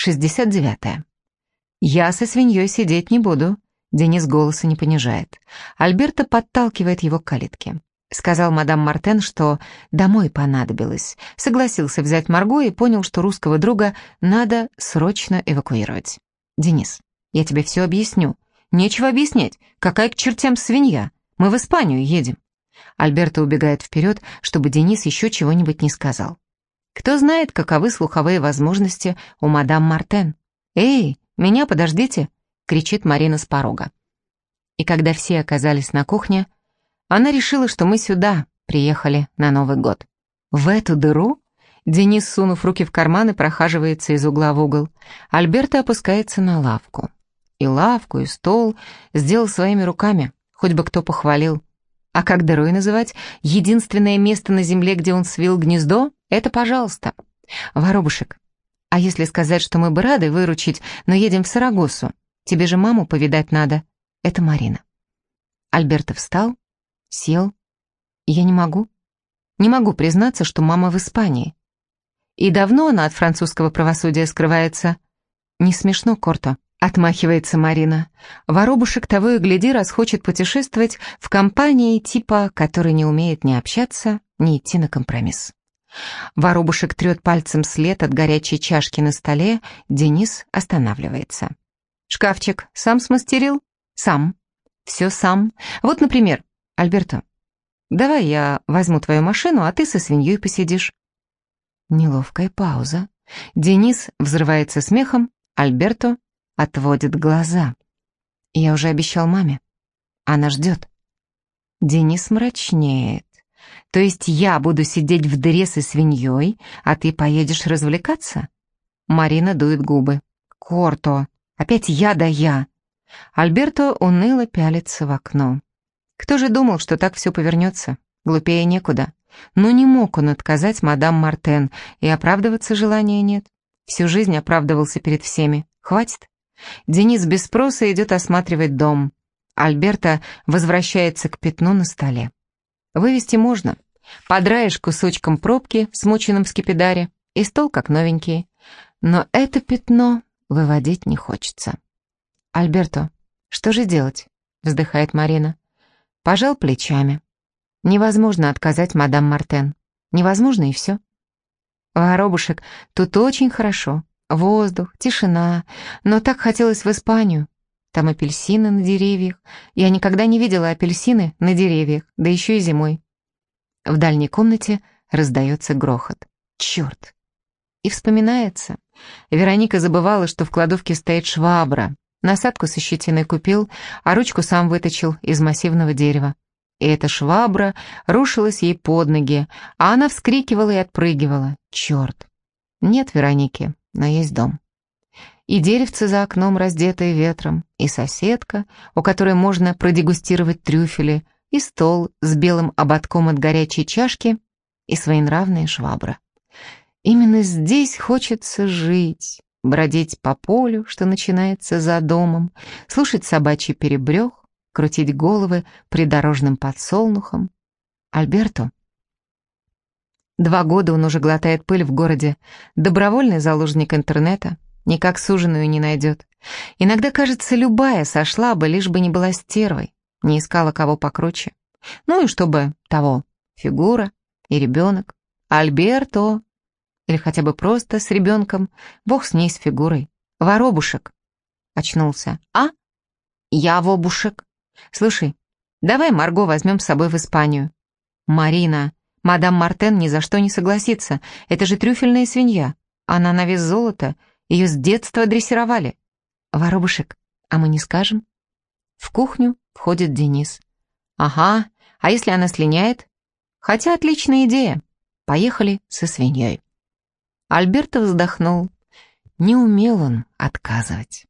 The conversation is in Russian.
69. «Я со свиньей сидеть не буду», — Денис голоса не понижает. Альберто подталкивает его к калитке. Сказал мадам Мартен, что домой понадобилось. Согласился взять Марго и понял, что русского друга надо срочно эвакуировать. «Денис, я тебе все объясню». «Нечего объяснять. Какая к чертям свинья? Мы в Испанию едем». Альберто убегает вперед, чтобы Денис еще чего-нибудь не сказал. Кто знает, каковы слуховые возможности у мадам Мартен. «Эй, меня подождите!» — кричит Марина с порога. И когда все оказались на кухне, она решила, что мы сюда приехали на Новый год. В эту дыру Денис, сунув руки в карманы, прохаживается из угла в угол. Альберто опускается на лавку. И лавку, и стол сделал своими руками, хоть бы кто похвалил. А как дырой называть? Единственное место на земле, где он свил гнездо? Это пожалуйста. Воробушек, а если сказать, что мы бы рады выручить, но едем в Сарагосу? Тебе же маму повидать надо. Это Марина. Альберто встал, сел. Я не могу. Не могу признаться, что мама в Испании. И давно она от французского правосудия скрывается. Не смешно, Корто. Отмахивается Марина. Воробушек того и гляди расхочет путешествовать в компании типа, который не умеет ни общаться, ни идти на компромисс. Воробушек трет пальцем след от горячей чашки на столе, Денис останавливается. «Шкафчик сам смастерил?» «Сам. Все сам. Вот, например, Альберто, давай я возьму твою машину, а ты со свиньей посидишь». Неловкая пауза. Денис взрывается смехом, Альберто отводит глаза. Я уже обещал маме. Она ждет. Денис мрачнеет. То есть я буду сидеть в дыре со свиньей, а ты поедешь развлекаться? Марина дует губы. Корто, опять я да я. Альберто уныло пялится в окно. Кто же думал, что так все повернется? Глупее некуда. Но не мог он отказать мадам Мартен, и оправдываться желания нет. Всю жизнь оправдывался перед всеми. Хватит? Денис без спроса идет осматривать дом. Альберта возвращается к пятну на столе. Вывести можно. Подраешь кусочком пробки в смоченном скипидаре, и стол как новенький. Но это пятно выводить не хочется. «Альберто, что же делать?» — вздыхает Марина. Пожал плечами. Невозможно отказать мадам Мартен. Невозможно и все. Воробушек, тут очень хорошо. Воздух, тишина. Но так хотелось в Испанию. Там апельсины на деревьях. Я никогда не видела апельсины на деревьях, да еще и зимой. В дальней комнате раздается грохот. Черт! И вспоминается. Вероника забывала, что в кладовке стоит швабра. Насадку со щетиной купил, а ручку сам выточил из массивного дерева. И эта швабра рушилась ей под ноги, а она вскрикивала и отпрыгивала. Черт! Нет Вероники, но есть дом. И деревце за окном, раздетое ветром, и соседка, у которой можно продегустировать трюфели, и стол с белым ободком от горячей чашки, и своенравная швабра. Именно здесь хочется жить, бродить по полю, что начинается за домом, слушать собачий перебрех, крутить головы придорожным подсолнухом. Альберто Два года он уже глотает пыль в городе, добровольный заложник интернета, никак суженую не найдет. Иногда, кажется, любая сошла бы, лишь бы не была стервой, не искала кого покруче. Ну и чтобы того, фигура и ребенок. Альберто, или хотя бы просто с ребенком, бог с ней с фигурой. Воробушек. Очнулся. А? Я вобушек. Слушай, давай Марго возьмем с собой в Испанию. Марина, Мадам Мартен ни за что не согласится. Это же трюфельная свинья. Она на вес золота. Ее с детства дрессировали. Воробушек, а мы не скажем? В кухню входит Денис. Ага, а если она слиняет? Хотя отличная идея. Поехали со свиньей. Альберто вздохнул. Не умел он отказывать.